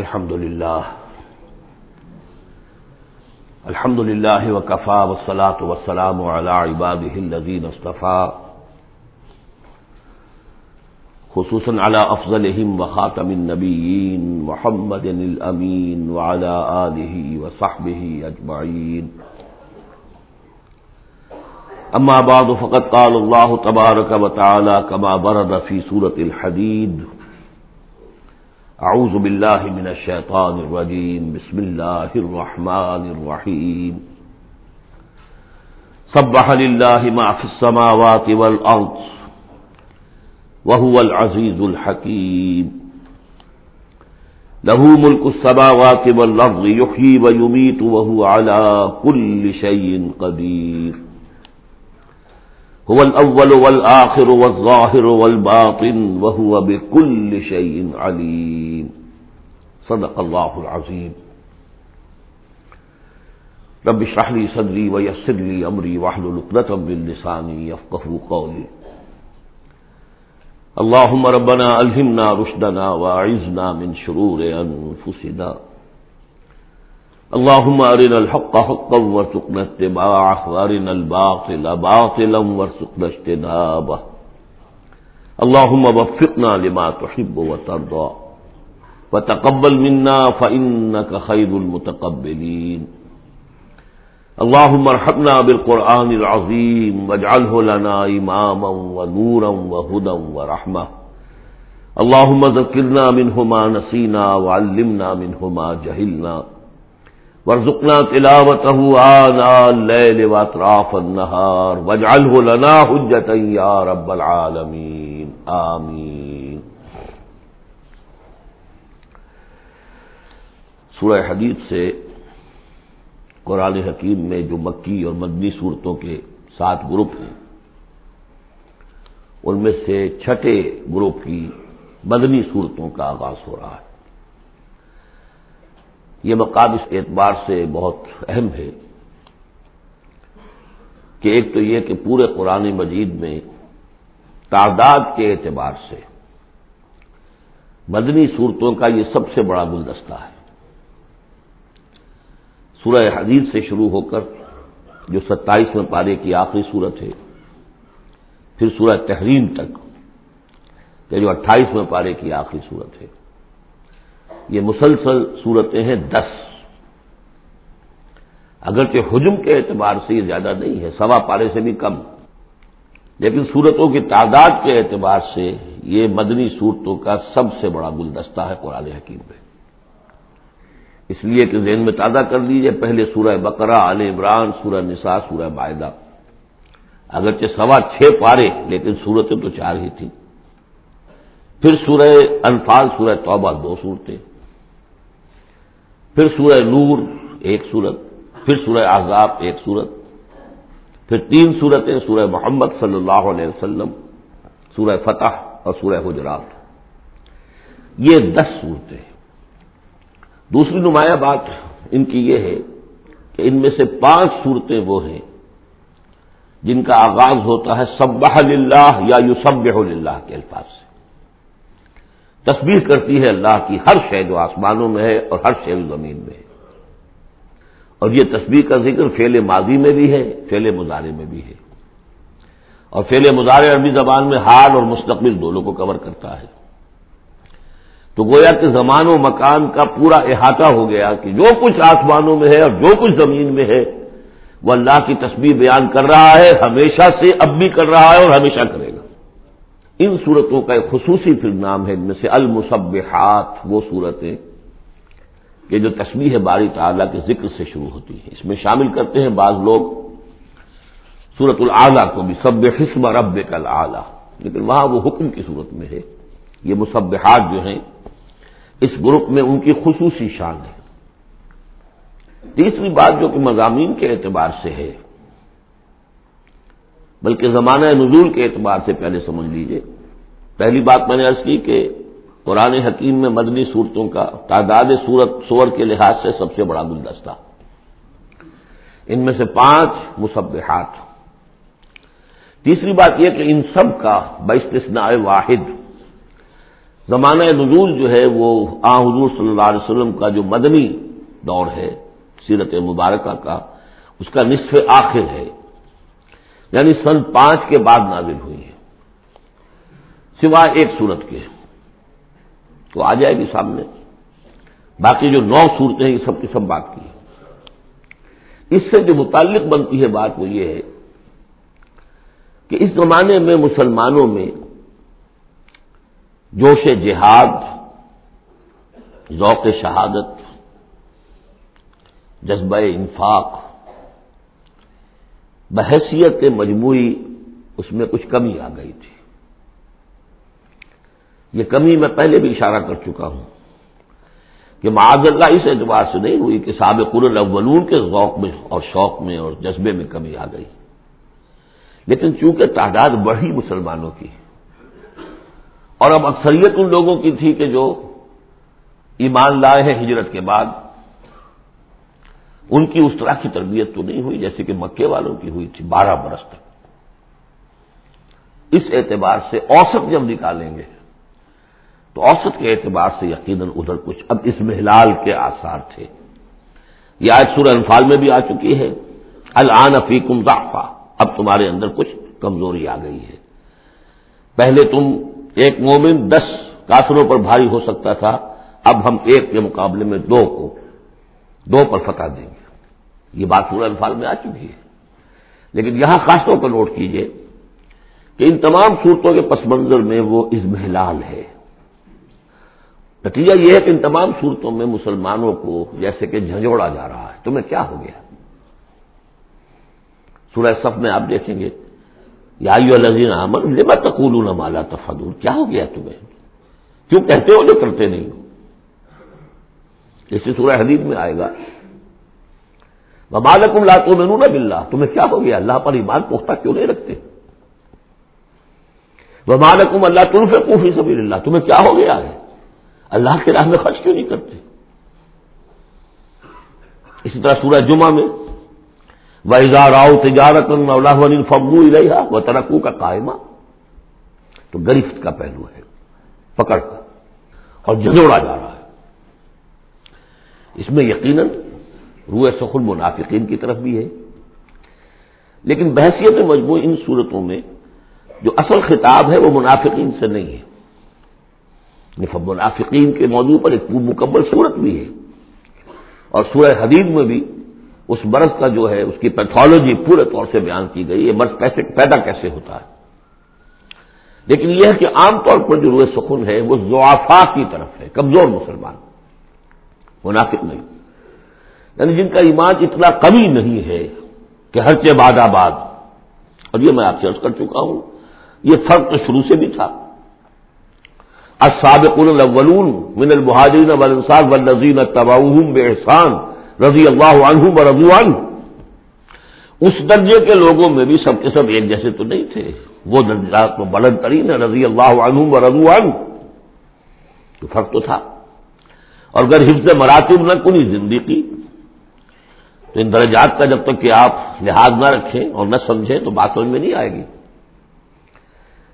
الحمد لله الحمد لله وكفى والصلاة والسلام على عباده الذين اصطفى خصوصا على أفضلهم وخاتم النبيين محمد الأمين وعلى آله وصحبه أجمعين أما بعد، فقد قال الله تبارك وتعالى كما برد في سورة الحديد أعوذ بالله من الشيطان الرجيم بسم الله الرحمن الرحيم صبح لله ما في السماوات والأرض وهو العزيز الحكيم له ملك السماوات والأرض يحيي ويميت وهو على كل شيء قدير هو الأول والآخر والظاهر والباطن وهو بكل شيء عليم. صدق الله العظيم. رب اشرح لي صدري ويسر لي أمري واحلل عقدة من لساني يفقهوا قولي. اللهم ربنا ألهمنا رشدنا وأعذنا من شرور أنفسنا. اللهم أرنا الحق حقا وارزقنا اتباعه، وأرنا الباطل باطلا وارزقنا اجتنابه. اللهم وفقنا لما تحب وترضى. وتقبل منا فإنك خير المتقبلين. اللهم ارحمنا بالقرآن العظيم، واجعله لنا إماما ونورا وهدى ورحمة. اللهم ذكرنا منه ما نسينا، وعلمنا منه ما جهلنا. ورزقنا تلاوته آناء الليل واطراف النهار واجعله لنا حجة يا رب العالمين. آمين. سورہ حدیث سے قرآن حکیم میں جو مکی اور مدنی صورتوں کے سات گروپ ہیں، ان میں سے چھٹے گروپ کی مدنی صورتوں کا آغاز ہو رہا ہے۔ یہ مقام اس اعتبار سے بہت اہم ہے کہ ایک تو یہ کہ پورے قرآن مجید میں تعداد کے اعتبار سے مدنی صورتوں کا یہ سب سے بڑا گلدستہ ہے۔ سورہ حدیث سے شروع ہو کر جو ستائیسویں پارے کی آخری صورت ہے، پھر سورہ تحریم تک یعنی کہ جو اٹھائیسویں پارے کی آخری صورت ہے۔ یہ مسلسل صورتیں ہیں دس۔ اگرچہ حجم کے اعتبار سے یہ زیادہ نہیں ہے، سوا پارے سے بھی کم۔ لیکن صورتوں کی تعداد کے اعتبار سے یہ مدنی صورتوں کا سب سے بڑا گلدستہ ہے قرآن حکیم میں اس لیے کہ ذہن میں تازہ کر لیجیے پہلے سورہ بقرہ عال عمران، سورہ نساء، سورہ معاہدہ اگرچہ سوا چھ پارے، لیکن صورتیں تو چار ہی تھیں۔ پھر سورہ انفال، سورہ توبہ، دو صورتیں۔ پھر سورہ نور، ایک سورت پھر سورہ آزاب ایک سورت پھر تین سورتیں سورہ محمد صلی اللہ علیہ وسلم، سورہ فتح اور سورہ حجرات۔ یہ دس صورتیں۔ دوسری نمایاں بات ان کی یہ ہے کہ ان میں سے پانچ صورتیں وہ ہیں جن کا آغاز ہوتا ہے سبح اللہ یا یو سب کے الفاظ سے۔ تصویر کرتی ہے اللہ کی، ہر شے جو آسمانوں میں ہے اور ہر شے زمین میں ہے۔ اور یہ تصویر کا ذکر فیل ماضی میں بھی ہے فیل مظاہرے میں بھی ہے۔ اور فیل مظاہرے عربی زبان میں حال اور مستقبل دونوں کو کور کرتا ہے۔ تو گویا کہ زمان و مکان کا پورا احاطہ ہو گیا کہ جو کچھ آسمانوں میں ہے اور جو کچھ زمین میں ہے، وہ اللہ کی تصویر بیان کر رہا ہے، ہمیشہ سے اب بھی کر رہا ہے اور ہمیشہ کرے ان صورتوں کا ایک خصوصی پھر نام ہے ان میں سے المصبحات وہ صورتیں کہ جو تصویر باری تعالیٰ کے ذکر سے شروع ہوتی ہے اس میں شامل کرتے ہیں بعض لوگ سورت العلیٰ کو بھی سب حسم رب کل اعلیٰ لیکن وہاں وہ حکم کی صورت میں ہے۔ یہ مصبحات جو ہیں، اس گروپ میں ان کی خصوصی شان ہے۔ تیسری بات جو کہ مضامین کے اعتبار سے ہے، بلکہ زمانہ نزول کے اعتبار سے پہلے سمجھ لیجیے پہلی بات میں نے عرض کی کہ قرآن حکیم میں مدنی صورتوں کا تعداد صورت سور کے لحاظ سے سب سے بڑا گلدستہ۔ ان میں سے پانچ مصبحات تیسری بات یہ کہ ان سب کا باستثناء واحد۔ زمانہ نزول جو ہے وہ آ حضور صلی اللہ علیہ وسلم کا جو مدنی دور ہے، سیرت مبارکہ کا، اس کا نصف آخر ہے۔ یعنی سن پانچ کے بعد نازل ہوئی ہے۔ سوائے ایک صورت کے۔ تو آ جائے گی سامنے۔ باقی جو نو صورتیں ہیں، یہ سب کی سب بات کی۔ اس سے جو متعلق بنتی ہے بات وہ یہ ہے کہ اس زمانے میں مسلمانوں میں جوش جہاد، ذوق شہادت، جذبہ انفاق، بحثیت مجموعی اس میں کچھ کمی آ گئی تھی۔ یہ کمی میں پہلے بھی اشارہ کر چکا ہوں کہ معاذ اللہ اس اعتبار سے نہیں ہوئی کہ سابق الاولون کے ذوق میں اور شوق میں اور جذبے میں کمی آ گئی۔ لیکن چونکہ تعداد بڑھی مسلمانوں کی اور اب اکثریت ان لوگوں کی تھی کہ جو ایمان لائے ہیں ہجرت کے بعد، ان کی اس طرح کی تربیت تو نہیں ہوئی جیسے کہ مکے والوں کی ہوئی تھی بارہ برس تک۔ اس اعتبار سے اوسط جب نکالیں گے تو اوسط کے اعتبار سے یقیناً ادھر کچھ اب اس محلال کے آثار تھے۔ یہ آج سورہ انفال میں بھی آ چکی ہے۔ الان فیکم ضعفا، اب تمہارے اندر کچھ کمزوری آ گئی ہے۔ پہلے تم ایک مومن دس کافروں پر بھاری ہو سکتا تھا، اب ہم ایک کے مقابلے میں دو کو دو پر فتح دیں گے۔ یہ بات سورہ انفال میں آ چکی ہے۔ لیکن یہاں خاص طور پر نوٹ کیجیے کہ ان تمام صورتوں کے پس منظر میں وہ ازمحلال ہے۔ نتیجہ یہ ہے کہ ان تمام صورتوں میں مسلمانوں کو جیسے کہ جھنجھوڑا جا رہا ہے، تمہیں کیا ہو گیا؟ سورہ صف میں آپ دیکھیں گے، یا لذین احمد لما تقول مالا تفدور کیا ہو گیا تمہیں؟ کیوں کہتے ہو جو کرتے نہیں ہو؟ جیسے سورہ حدیث میں آئے گا مالکم لاتو میں نہ بلّہ تمہیں کیا ہو گیا؟ اللہ پر ایمان پختہ کیوں نہیں رکھتے؟ وہ مالکم اللہ تم سے پوفی سبھی اللہ، تمہیں کیا ہو گیا ہے؟ اللہ کے راہ میں خرچ کیوں نہیں کرتے؟ اسی طرح سورہ جمعہ میں ویزا راؤ تجارت اللہ فبو رہا وہ ترقو کا قائمہ تو گرفت کا پہلو ہے، پکڑ کا، اور جھجوڑا جا رہا ہے۔ اس میں یقیناً روح سخل منافقین کی طرف بھی ہے۔ لیکن بحثیت مجموع ان صورتوں میں جو اصل خطاب ہے وہ منافقین سے نہیں ہے۔ منافقین کے موضوع پر ایک مکمل صورت بھی ہے۔ اور سورہ حدید میں بھی اس برس کا جو ہے، اس کی پیتھولوجی پورے طور سے بیان کی گئی، یہ مرض کیسے پیدا کیسے ہوتا ہے۔ لیکن یہ ہے کہ عام طور پر جو روح سکون ہے، وہ زوافا کی طرف ہے، کمزور مسلمان، منافق نہیں۔ یعنی جن کا ایمان اتنا کمی نہیں ہے کہ ہر باد آباد۔ اور یہ میں آپ سے عرض کر چکا ہوں، یہ فرق تو شروع سے بھی تھا۔ الاولون من المہاجرین والانصار والذین تبعوہم بإحسان رضی اللہ عنہم ورضوا عنہ اس درجے کے لوگوں میں بھی سب کے سب ایک جیسے تو نہیں تھے. وہ درجات تو بلند ترین ہے رضی اللہ عنہم ورضوا عنہ. تو فرق تو تھا. اور اگر حفظ مراتب نہ کنی زندگی، تو ان درجات کا جب تک کہ آپ لحاظ نہ رکھیں اور نہ سمجھیں تو بات سمجھ میں نہیں آئے گی.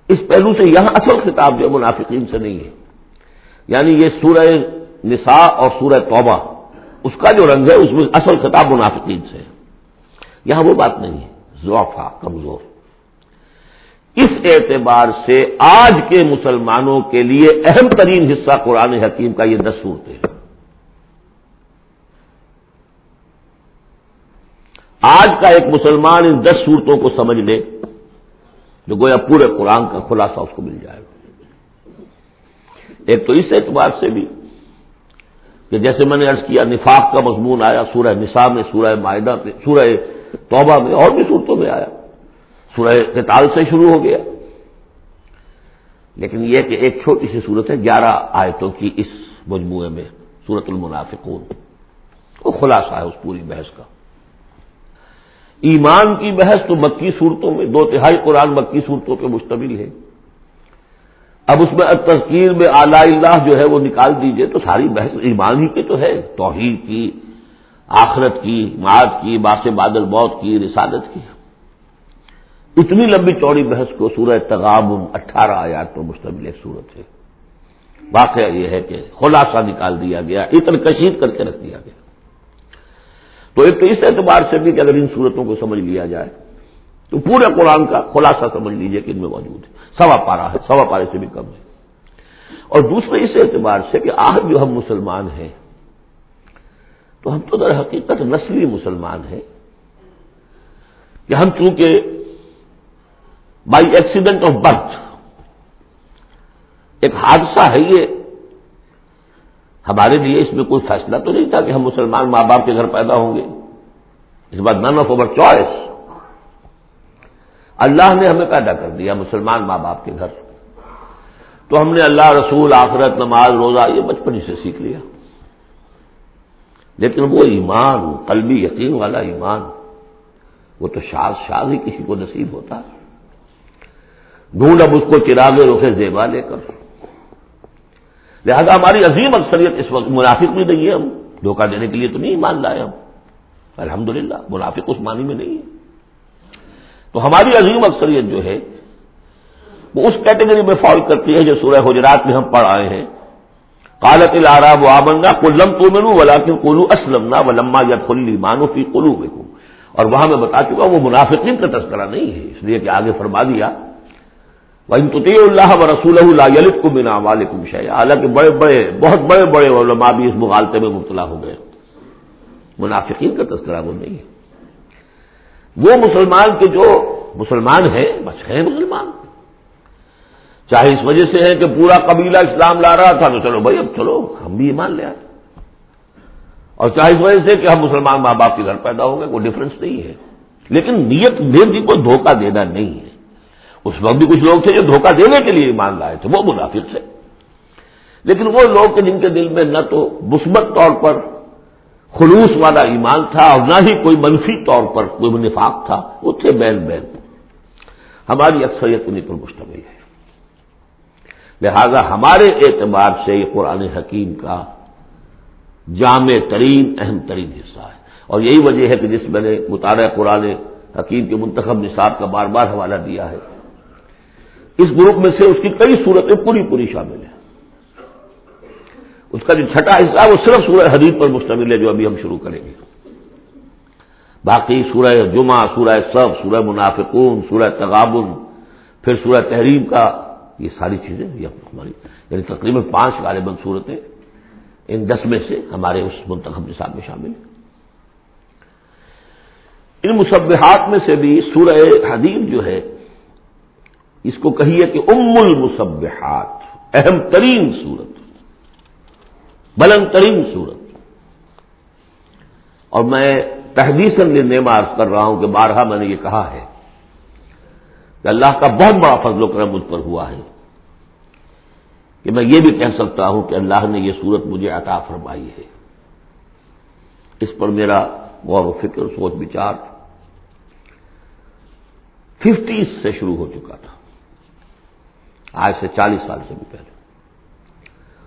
اس پہلو سے یہاں اصل خطاب جو منافقین سے نہیں ہے۔ یعنی یہ سورہ نساء اور سورہ توبہ، اس کا جو رنگ ہے، اس میں اصل خطاب منافقین سے ہے۔ یہاں وہ بات نہیں ہے۔ ضوافہ کمزور۔ اس اعتبار سے آج کے مسلمانوں کے لیے اہم ترین حصہ قرآن حکیم کا یہ دس صورتیں ہیں۔ آج کا ایک مسلمان ان دس صورتوں کو سمجھ لے۔ جو گویا پورے قرآن کا خلاصہ اس کو مل جائے گا۔ ایک تو اس اعتبار سے بھی کہ جیسے میں نے ارض کیا، نفاق کا مضمون آیا سورہ نصاب میں، سورہ معاہدہ میں، سورہ توبہ میں، اور بھی صورتوں میں آیا۔ سورہ قتال سے شروع ہو گیا۔ لیکن یہ کہ ایک چھوٹی سی صورت ہے، گیارہ آیتوں کی اس مجموعے میں سورت المنافقون۔ وہ خلاصہ ہے اس پوری بحث کا۔ ایمان کی بحث تو مکی صورتوں میں، دو تہائی قرآن مکی صورتوں پہ مشتمل ہے۔ اب اس میں تذکیر میں اعلی اللہ جو ہے وہ نکال دیجیے تو ساری بحث ایمان ہی کی تو ہے، توحید کی، آخرت کی، معاد کی، باس بادل موت کی، رسالت کی۔ اتنی لمبی چوڑی بحث کو سورہ تغاب اٹھارہ آیات پر مشتمل ایک صورت ہے۔ واقعہ یہ ہے کہ خلاصہ نکال دیا گیا اتن کشید کر کے رکھ دیا گیا۔ تو ایک تو اس اعتبار سے بھی کہ اگر ان صورتوں کو سمجھ لیا جائے، تو پورے قرآن کا خلاصہ سمجھ لیجیے کہ ان میں موجود ہے۔ سوا پارا ہے، سوا پارے سے بھی کم ہے۔ اور دوسرے اس اعتبار سے کہ آج جو ہم مسلمان ہیں، تو ہم تو در حقیقت نسلی مسلمان ہیں۔ کہ ہم چونکہ بائی ایکسیڈنٹ آف برتھ ایک حادثہ ہے یہ ہمارے لیے اس میں کوئی فیصلہ تو نہیں تھا کہ ہم مسلمان ماں باپ کے گھر پیدا ہوں گے۔ اس بات نن آف اوور چوائس اللہ نے ہمیں پیدا کر دیا مسلمان ماں باپ کے گھر۔ تو ہم نے اللہ، رسول، آخرت، نماز، روزہ، یہ بچپن ہی سے سیکھ لیا۔ لیکن وہ ایمان، قلبی یقین والا ایمان، وہ تو شاد شاد ہی کسی کو نصیب ہوتا۔ ہے ڈھونڈ اب اس کو چراغے روکے زیبا لے کر۔ لہذا ہماری عظیم اکثریت اس وقت منافق بھی نہیں ہے ہم، دھوکہ دینے کے لیے تو نہیں مان لائے ہم۔ الحمدللہ، منافق اس معنی میں نہیں ہے۔ تو ہماری عظیم اکثریت جو ہے، وہ اس کیٹیگری میں فال کرتی ہے جو سورہ حجرات میں ہم پڑھ آئے ہیں۔ کالت العراب و آبنگا کلم تو مینو ولاکن کلو اسلم نہ ولما یا کلی مانو فی کلو اور وہاں میں بتا چکا وہ منافقین کا تذکرہ نہیں ہے، اس لیے کہ آگے فرما دیا۔ تو اللہ و رسول اللہ کو بنا والم شہ حالانکہ بڑے بڑے بہت بڑے بڑے علماء بھی اس مغالطے میں مبتلا ہو گئے۔ منافقین کا تذکرہ وہ نہیں ہے۔ وہ مسلمان کے جو مسلمان ہیں، بس ہیں مسلمان۔ چاہے اس وجہ سے ہے کہ پورا قبیلہ اسلام لا رہا تھا تو چلو بھائی، اب چلو، ہم بھی ایمان لے آئے۔ اور چاہے اس وجہ سے کہ ہم مسلمان ماں باپ کے گھر پیدا ہو گئے کوئی ڈفرنس نہیں ہے۔ لیکن نیت دیر جی کو دھوکہ دینا نہیں ہے۔ اس وقت بھی کچھ لوگ تھے جو دھوکہ دینے کے لیے ایمان لائے تھے، وہ منافق تھے۔ لیکن وہ لوگ جن کے دل میں نہ تو مثبت طور پر خلوص والا ایمان تھا اور نہ ہی کوئی منفی طور پر کوئی نفاق تھا، وہ تھے بین بین۔ ہماری اکثریت انہیں پر مشتمل ہے۔ لہذا ہمارے اعتبار سے یہ قرآن حکیم کا جامع ترین، اہم ترین حصہ ہے۔ اور یہی وجہ ہے کہ جس میں نے مطالعہ قرآن حکیم کے منتخب نصاب کا بار بار حوالہ دیا ہے۔ اس گروپ میں سے اس کی کئی صورتیں پوری پوری شامل ہیں۔ اس کا جو چھٹا حصہ وہ صرف سورہ حدیث پر مشتمل ہے جو ابھی ہم شروع کریں گے۔ باقی سورہ جمعہ، سورہ سب سورہ منافقون، سورہ تغابن، پھر سورہ تحریم کا یہ ساری چیزیں، یہ ہماری یعنی تقریباً پانچ غالباً صورتیں ان دس میں سے ہمارے اس منتخب نصاب میں شامل ہیں۔ ان مصبحات میں سے بھی سورہ حدیب جو ہے اس کو کہیے کہ ام المصبحات اہم ترین صورت۔ بلند ترین صورت۔ اور میں تحدیث نعمار کر رہا ہوں کہ بارہا میں نے یہ کہا ہے کہ اللہ کا بہت بڑا فضل و کرم مجھ پر ہوا ہے کہ میں یہ بھی کہہ سکتا ہوں کہ اللہ نے یہ صورت مجھے عطا فرمائی ہے۔ اس پر میرا غور و فکر سوچ بچار ففٹیز سے شروع ہو چکا تھا۔ آج سے چالیس سال سے بھی پہلے۔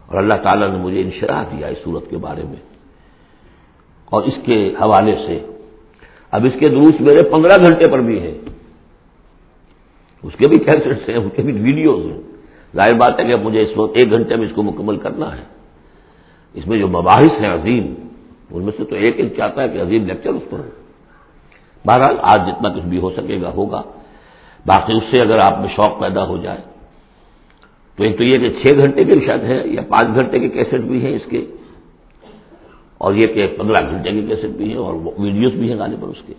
اور اللہ تعالیٰ نے مجھے انشراح دیا اس صورت کے بارے میں۔ اور اس کے حوالے سے، اب اس کے دروس میرے پندرہ گھنٹے پر بھی ہیں۔ اس کے بھی کیسٹس ہیں اس کے بھی ویڈیوز ہیں۔ ظاہر بات ہے کہ مجھے اس وقت ایک گھنٹے میں اس کو مکمل کرنا ہے۔ اس میں جو مباحث ہیں عظیم، ان میں سے تو ایک ایک چاہتا ہے کہ عظیم لیکچر اس پر بہرحال، آج جتنا کچھ بھی ہو سکے گا ہوگا۔ باقی اس سے اگر آپ میں شوق پیدا ہو جائے تو ایک تو یہ کہ چھ گھنٹے کے شاید ہے یا پانچ گھنٹے کے کیسٹ بھی ہیں اس کے، اور یہ کہ پندرہ گھنٹے کے کیسٹ بھی ہیں اور ویڈیوز بھی ہیں غالباً اس کے۔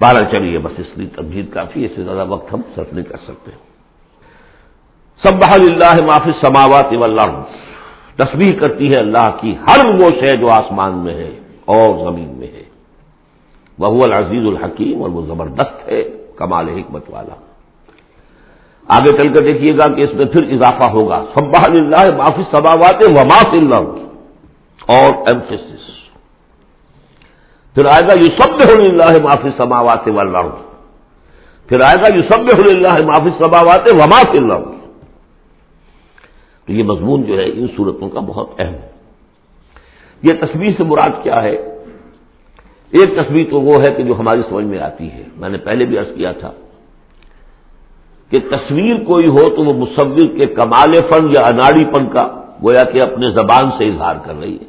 بارہ چلیے، بس اس لیے تبدیل کافی اس سے زیادہ وقت ہم صرف نہیں کر سکتے۔ سب اللہ معافی سماوات تصویر کرتی ہے اللہ کی ہر وہ شے جو آسمان میں ہے اور زمین میں ہے۔ وہ العزیز الحکیم اور وہ زبردست ہے، کمال حکمت والا۔ آگے چل کر دیکھیے گا کہ اس میں پھر اضافہ ہوگا۔ سب اللہ معافی سماوات و معاف اللہ اور ایمفیس پھر آئے گا یو سب اللہ معافی سماوات والارض پھر آئے گا یو سب اللہ معافی سماوات وما اللہ تو یہ مضمون جو ہے ان صورتوں کا بہت اہم ہے۔ یہ تصویر سے مراد کیا ہے؟ ایک تصویر تو وہ ہے کہ جو ہماری سمجھ میں آتی ہے۔ میں نے پہلے بھی عرض کیا تھا۔ کہ تصویر کوئی ہو تو وہ مصور کے کمال فن یا اناڑی پن کا گویا کہ اپنے زبان سے اظہار کر رہی ہے۔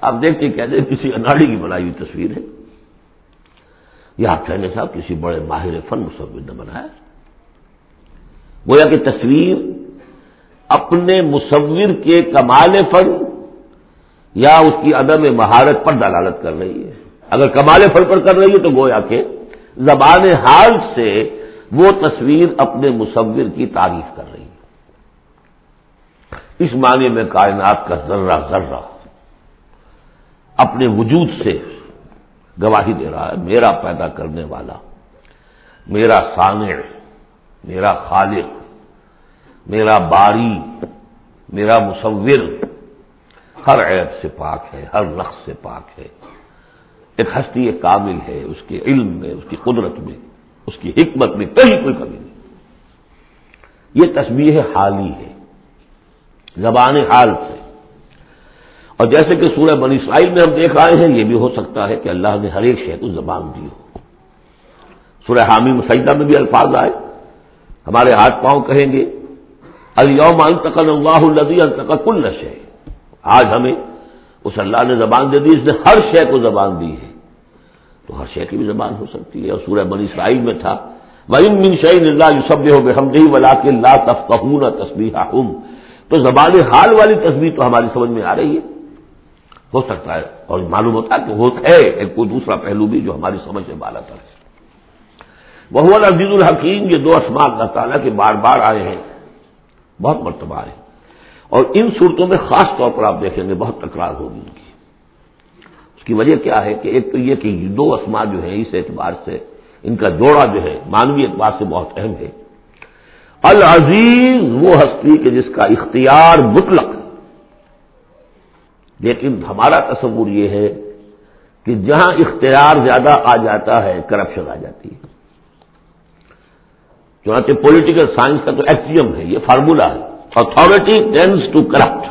آپ دیکھتے کہتے ہیں کسی اناڑی کی بنائی ہوئی تصویر ہے۔ یا آپ کہنے صاحب کسی بڑے ماہر فن مصور نے بنایا گویا کہ تصویر اپنے مصور کے کمال فن یا اس کی عدم مہارت پر دلالت کر رہی ہے۔ اگر کمال فن پر کر رہی ہے تو گویا کہ زبان حال سے وہ تصویر اپنے مصور کی تعریف کر رہی ہے۔ اس معنی میں کائنات کا ذرہ ذرہ اپنے وجود سے گواہی دے رہا ہے، میرا پیدا کرنے والا، میرا سانع میرا خالق، میرا باری، میرا مصور۔ ہر عیب سے پاک ہے، ہر رقص سے پاک ہے۔ ایک ہستی، ایک کامل ہے، اس کے علم میں، اس کی قدرت میں۔ اس کی حکمت میں کہیں کوئی کمی نہیں۔ یہ تصویر حالی ہے، زبان حال سے۔ اور جیسے کہ سورہ بنی اسرائیل میں ہم دیکھ آئے ہیں، یہ بھی ہو سکتا ہے کہ اللہ نے ہر ایک شے کو زبان دی ہو۔ سورہ حامی مسجدہ میں بھی الفاظ آئے۔ ہمارے ہاتھ پاؤں کہیں گے الوم انتقل اللہ الدی التقل کل نشے آج ہمیں اس اللہ نے زبان دے دی، اس نے ہر شے کو زبان دی ہے۔ تو ہر شے کی بھی زبان ہو سکتی ہے اور سورہ بنی اسرائیل میں تھا۔ ویم من شعین اللہ سب ہو بے ہم ولا کے اللہ تو زبان حال والی تصویر تو ہماری سمجھ میں آ رہی ہے۔ ہو سکتا ہے اور معلوم ہوتا ہے کہ وہ ہے ایک کوئی دوسرا پہلو بھی جو ہماری سمجھ میں بالا تر ہے۔ وہ عزیز الحکیم یہ دو اسماعت اللہ تعالیٰ کے بار بار آئے ہیں۔ بہت مرتبہ آئے اور ان صورتوں میں خاص طور پر آپ دیکھیں گے بہت تکرار ہوگی ان کی۔ اس کی وجہ کیا ہے کہ ایک تو یہ کہ دو اسما جو ہیں اس اعتبار سے ان کا جوڑا جو ہے مانوی اعتبار سے بہت اہم ہے۔ العزیز وہ ہستی کہ جس کا اختیار مطلق لیکن ہمارا تصور یہ ہے کہ جہاں اختیار زیادہ آ جاتا ہے کرپشن آ جاتی ہے۔ چنانچہ پولیٹیکل سائنس کا تو ایکسیم ہے، یہ فارمولا ہے۔ Authority tends to corrupt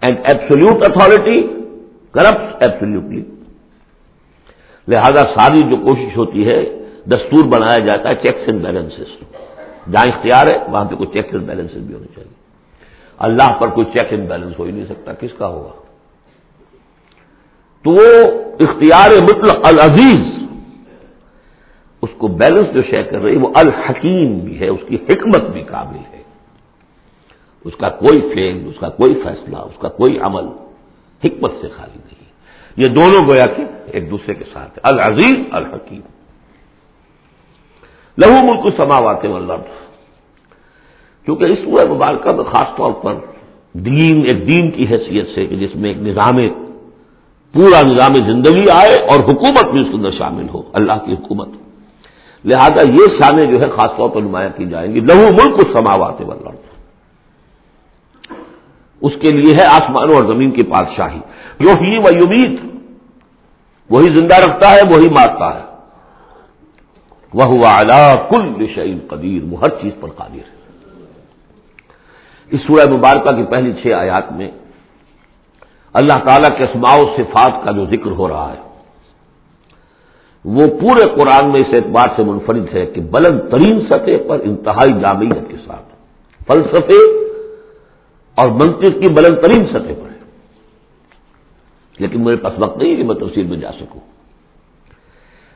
and absolute authority corrupt absolutely لہذا ساری جو کوشش ہوتی ہے، دستور بنایا جاتا ہے چیکس اینڈ بیلنس جہاں اختیار ہے، وہاں پہ کوئی چیکس اینڈ بیلنس بھی ہونے چاہیے۔ اللہ پر کوئی چیک اینڈ بیلنس ہو ہی نہیں سکتا، کس کا ہوگا؟ تو وہ اختیار مطلق العزیز، اس کو بیلنس جو شے کر رہی وہ الحکیم بھی ہے، اس کی حکمت بھی قابل ہے۔ اس کا کوئی فیل، اس کا کوئی فیصلہ، اس کا کوئی عمل۔ حکمت سے خالی نہیں یہ دونوں گویا کہ ایک دوسرے کے ساتھ العزیز، الحکیم۔ لہو ملک سماوات واللرد کیونکہ اس سورہ مبارکہ میں خاص طور پر دین، ایک دین کی حیثیت سے کہ جس میں ایک نظام پورا نظام زندگی آئے اور حکومت بھی اس کے اندر شامل ہو۔ اللہ کی حکومت۔ لہذا یہ شانیں جو ہے خاص طور پر نمایاں کی جائیں گی۔ لہو ملک سماوات والارض۔ اس کے لیے ہے آسمانوں اور زمین کی بادشاہی۔ جو ہی و یمید وہی زندہ رکھتا ہے، وہی مارتا ہے۔ وہ اعلی کل شعیل قدیر۔ وہ ہر چیز پر قادر ہے۔ اس سورہ مبارکہ کی پہلی چھ آیات میں اللہ تعالی کے اسماع و صفات کا جو ذکر ہو رہا ہے، وہ پورے قرآن میں اس اعتبار سے منفرد ہے کہ بلند ترین سطح پر انتہائی جامعیت کے ساتھ۔ فلسفے اور منطق کی بلند ترین سطح پر ہے۔ لیکن میرے پاس وقت نہیں ہے کہ میں تفصیل میں جا سکوں۔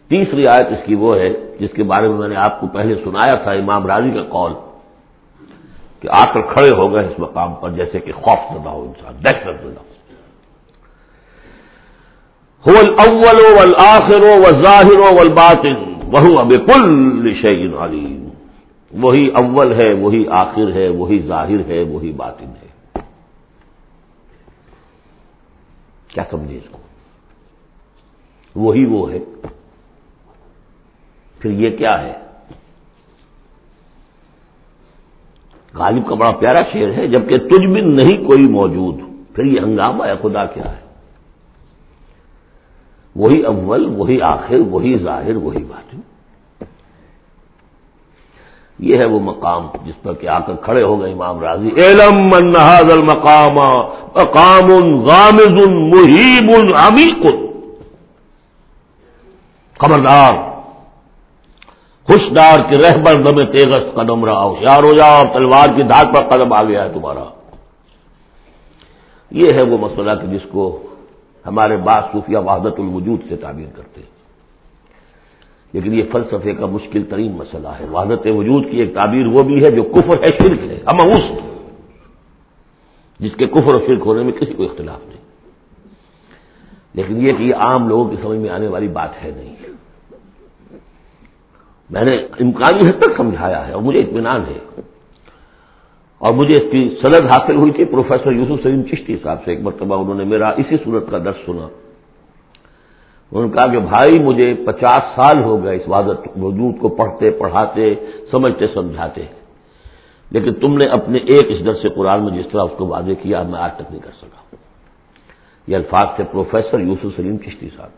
تیسری آیت اس کی وہ ہے جس کے بارے میں میں نے آپ کو پہلے سنایا تھا، امام راضی کا قول کہ آ کر کھڑے ہو گئے اس مقام پر جیسے کہ خوف زدہ ہو انسان، دہشت زدہ ہو۔ اول والآخر والظاہر والباطن وہ اب کل شعین علیم وہی اول ہے، وہی آخر ہے، وہی ظاہر ہے، وہی باطن ہے۔ کیا سمجھے اس کو؟ وہی وہ ہے۔ پھر یہ کیا ہے؟ غالب کا بڑا پیارا شعر ہے، جبکہ تجھ میں نہیں کوئی موجود۔ پھر یہ ہنگامہ ہے، خدا کیا ہے؟ وہی اول، وہی آخر، وہی ظاہر، وہی بات یہ ہے وہ مقام جس پر کہ آ کر کھڑے ہو گئے امام راضی۔ علم منہاد المقام مقام غامز محیب عمیق خبردار، خوشدار کے رہبر دم تیغست قدم رہا ہوشیار ہو جاؤ تلوار کی دھات پر قدم آ گیا ہے تمہارا۔ یہ ہے وہ مسئلہ کہ جس کو ہمارے بعض صوفیہ وحدت الوجود سے تعبیر کرتے ہیں۔ لیکن یہ فلسفے کا مشکل ترین مسئلہ ہے۔ وحدت وجود کی ایک تعبیر وہ بھی ہے جو کفر ہے، شرک ہے۔ ہم جس کے کفر و شرک ہونے میں کسی کو اختلاف نہیں۔ لیکن یہ کہ یہ عام لوگوں کی سمجھ میں آنے والی بات ہے نہیں۔ میں نے امکانی حد تک سمجھایا ہے اور مجھے اطمینان ہے۔ اور مجھے اس کی سند حاصل ہوئی تھی۔ پروفیسر یوسف سلیم چشتی صاحب سے ایک مرتبہ انہوں نے میرا اسی صورت کا درس سنا۔ انہوں نے کہا کہ بھائی مجھے پچاس سال ہو گئے اس وادت وجود کو پڑھتے پڑھاتے، سمجھتے سمجھاتے۔ لیکن تم نے اپنے ایک اس درس قرآن میں جس طرح اس کو واضح کیا میں آج تک نہیں کر سکا۔ یہ الفاظ تھے پروفیسر یوسف سلیم چشتی صاحب۔